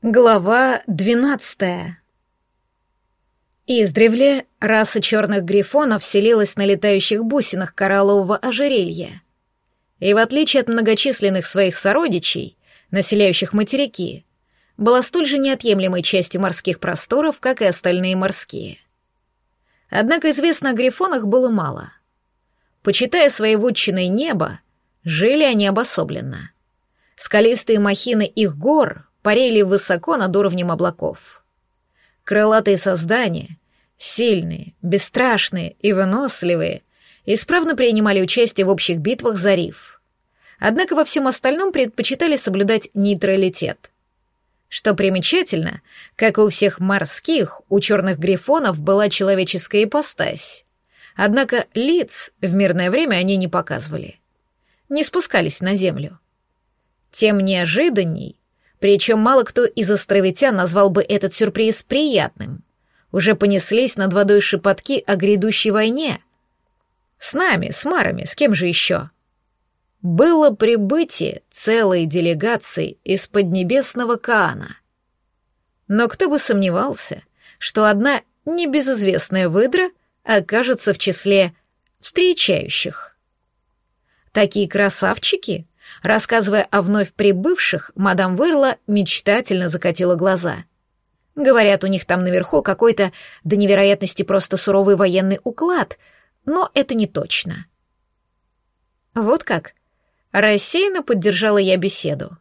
Глава двенадцатая. Издревле раса черных грифонов селилась на летающих бусинах кораллового ожерелья. И в отличие от многочисленных своих сородичей, населяющих материки, была столь же неотъемлемой частью морских просторов, как и остальные морские. Однако известно о грифонах было мало. Почитая своей вотчиной небо, жили они обособленно. Скалистые махины их гор — парили высоко над уровнем облаков. Крылатые создания, сильные, бесстрашные и выносливые, исправно принимали участие в общих битвах за риф. Однако во всем остальном предпочитали соблюдать нейтралитет. Что примечательно, как и у всех морских, у черных грифонов была человеческая ипостась. Однако лиц в мирное время они не показывали. Не спускались на землю. Тем неожиданней причем мало кто из островитян назвал бы этот сюрприз приятным. Уже понеслись над водой шепотки о грядущей войне. С нами, с Марами, с кем же еще? Было прибытие целой делегации из Поднебесного Каана. Но кто бы сомневался, что одна небезызвестная выдра окажется в числе встречающих. Такие красавчики Рассказывая о вновь прибывших, мадам Вырла мечтательно закатила глаза. Говорят, у них там наверху какой-то до невероятности просто суровый военный уклад, но это не точно. Вот как. Рассеянно поддержала я беседу.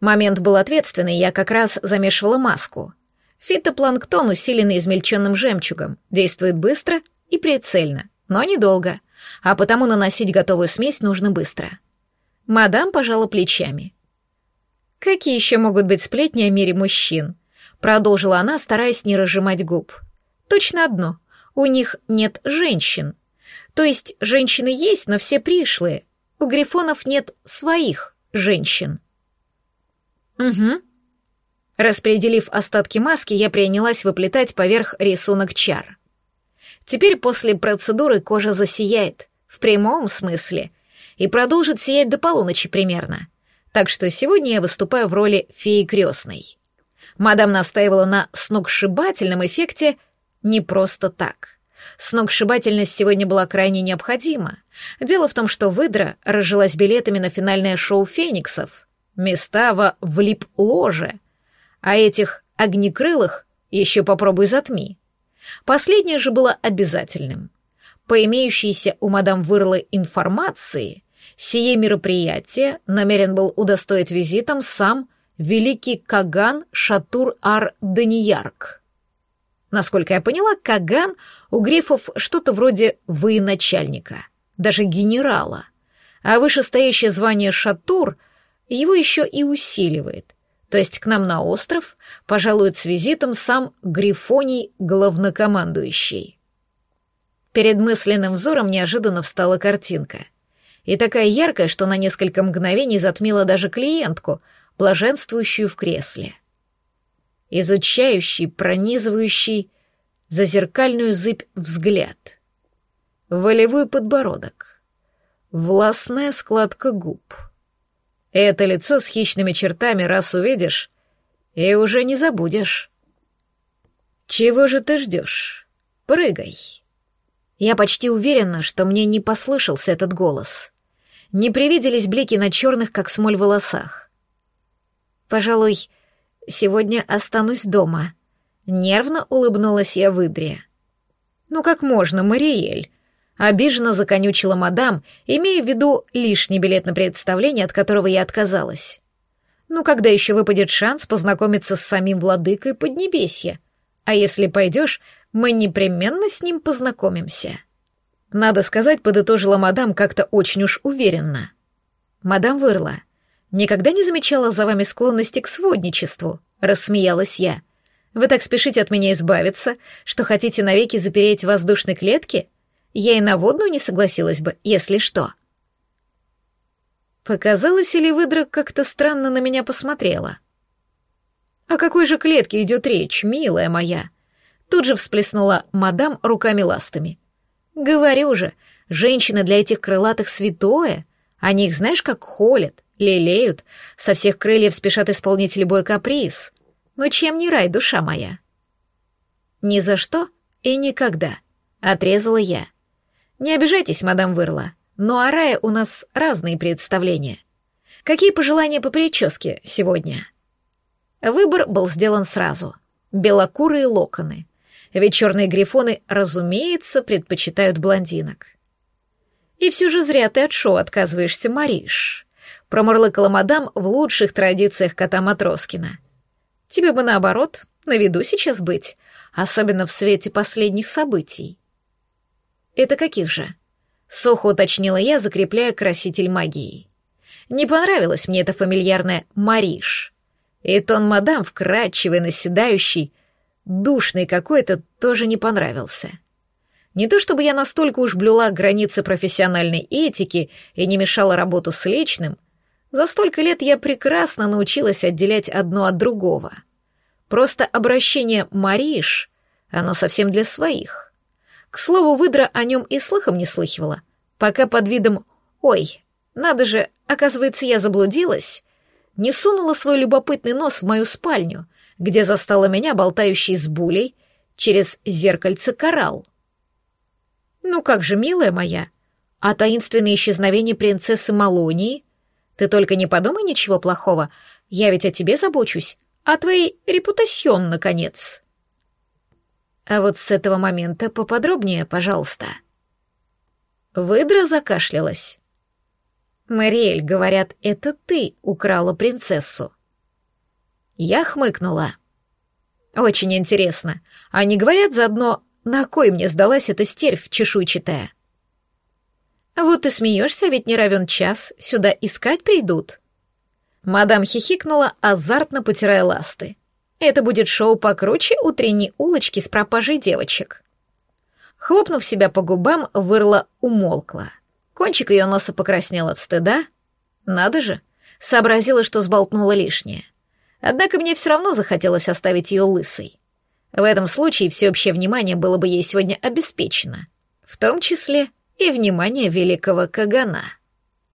Момент был ответственный, я как раз замешивала маску. Фитопланктон, усиленный измельченным жемчугом, действует быстро и прицельно, но недолго, а потому наносить готовую смесь нужно быстро. Мадам пожала плечами. «Какие еще могут быть сплетни о мире мужчин?» Продолжила она, стараясь не разжимать губ. «Точно одно. У них нет женщин. То есть женщины есть, но все пришлые. У грифонов нет своих женщин». «Угу». Распределив остатки маски, я принялась выплетать поверх рисунок чар. Теперь после процедуры кожа засияет. В прямом смысле и продолжит сиять до полуночи примерно. Так что сегодня я выступаю в роли феи крестной. Мадам настаивала на сногсшибательном эффекте не просто так. Сногсшибательность сегодня была крайне необходима. Дело в том, что выдра разжилась билетами на финальное шоу «Фениксов». Места во влип-ложе. А этих огнекрылых еще попробуй затми. Последнее же было обязательным. По имеющейся у мадам Вырлы информации, Сие мероприятие намерен был удостоить визитом сам великий Каган Шатур-Ар-Даниярк. Насколько я поняла, Каган у грифов что-то вроде военачальника, даже генерала, а вышестоящее звание Шатур его еще и усиливает. То есть к нам на остров пожалует с визитом сам Грифоний главнокомандующий. Перед мысленным взором неожиданно встала картинка — и такая яркая, что на несколько мгновений затмила даже клиентку, блаженствующую в кресле. Изучающий, пронизывающий зазеркальную зыбь взгляд. Волевой подбородок. Властная складка губ. Это лицо с хищными чертами раз увидишь, и уже не забудешь. Чего же ты ждешь? Прыгай. Я почти уверена, что мне не послышался этот голос не привиделись блики на черных, как смоль, волосах. «Пожалуй, сегодня останусь дома», — нервно улыбнулась я выдре. «Ну как можно, Мариэль?» — обиженно законючила мадам, имея в виду лишний билет на представление, от которого я отказалась. «Ну когда еще выпадет шанс познакомиться с самим владыкой Поднебесья? А если пойдешь, мы непременно с ним познакомимся». Надо сказать, подытожила мадам как-то очень уж уверенно. Мадам Вырла, никогда не замечала за вами склонности к сводничеству, рассмеялась я. Вы так спешите от меня избавиться, что хотите навеки запереть в воздушной клетке? Я и на водную не согласилась бы, если что. Показалось, или выдра как-то странно на меня посмотрела. «О какой же клетке идет речь, милая моя?» Тут же всплеснула мадам руками-ластами. Говорю же, женщины для этих крылатых святое. Они их знаешь, как холят, лелеют, со всех крыльев спешат исполнить любой каприз. Ну чем не рай, душа моя? Ни за что и никогда, отрезала я. Не обижайтесь, мадам Вырла, но о рае у нас разные представления. Какие пожелания по прическе сегодня? Выбор был сделан сразу. Белокурые локоны. Ведь черные грифоны, разумеется, предпочитают блондинок. И все же зря ты от шоу отказываешься, Мариш. Промурлыкала мадам в лучших традициях кота Матроскина. Тебе бы наоборот, на виду сейчас быть, особенно в свете последних событий. Это каких же? Сухо уточнила я, закрепляя краситель магии. Не понравилось мне это фамильярное «Мариш». И тон мадам, вкрадчивый, наседающий, душный какой-то, тоже не понравился. Не то чтобы я настолько уж блюла границы профессиональной этики и не мешала работу с личным, за столько лет я прекрасно научилась отделять одно от другого. Просто обращение «Мариш» — оно совсем для своих. К слову, выдра о нем и слыхом не слыхивала, пока под видом «Ой, надо же, оказывается, я заблудилась», не сунула свой любопытный нос в мою спальню, где застала меня, болтающей с булей, через зеркальце коралл. «Ну как же, милая моя, а таинственное исчезновение принцессы Малонии? Ты только не подумай ничего плохого, я ведь о тебе забочусь, о твоей репутасьон, наконец». А вот с этого момента поподробнее, пожалуйста. Выдра закашлялась. «Мариэль, говорят, это ты украла принцессу». Я хмыкнула. «Очень интересно. Они говорят заодно, на кой мне сдалась эта стервь чешуйчатая?» «А вот ты смеешься, ведь не равен час, сюда искать придут». Мадам хихикнула, азартно потирая ласты. Это будет шоу покруче утренней улочки с пропажей девочек. Хлопнув себя по губам, вырла умолкла. Кончик ее носа покраснел от стыда. Надо же, сообразила, что сболтнула лишнее. Однако мне все равно захотелось оставить ее лысой. В этом случае всеобщее внимание было бы ей сегодня обеспечено, в том числе и внимание великого Кагана.